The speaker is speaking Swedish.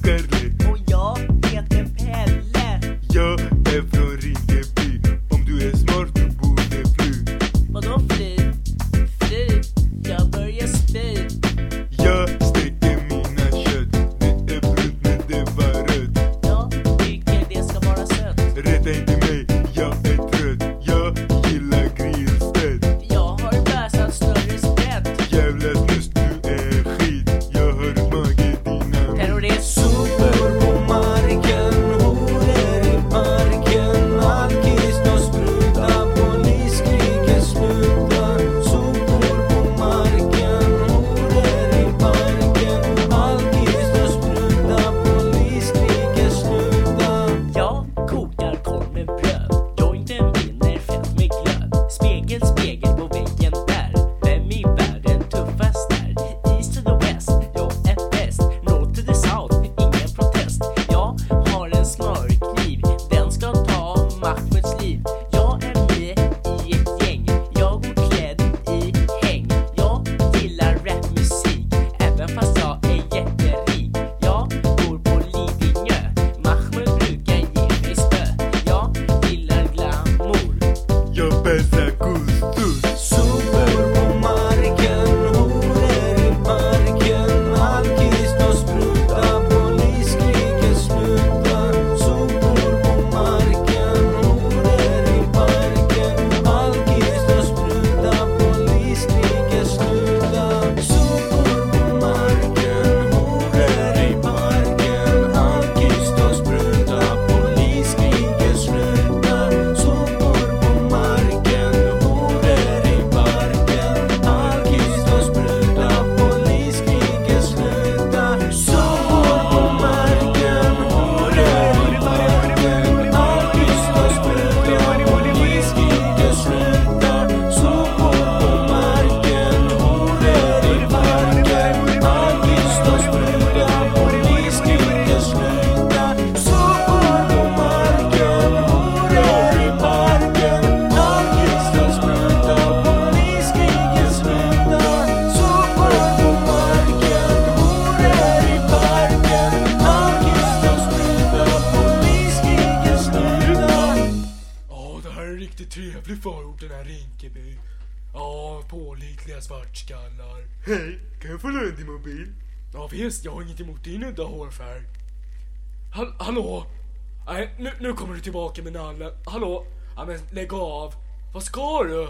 good. trevlig förort den här Rinkeby. Ja, pålitliga svartskallar. Hej, kan jag få låna din mobil? Ja visst, jag har inget emot din udda hårfärg. Hall hallå? Nej, nu, nu kommer du tillbaka med nallen. Hallå? Ja, men lägg av. Vad ska du?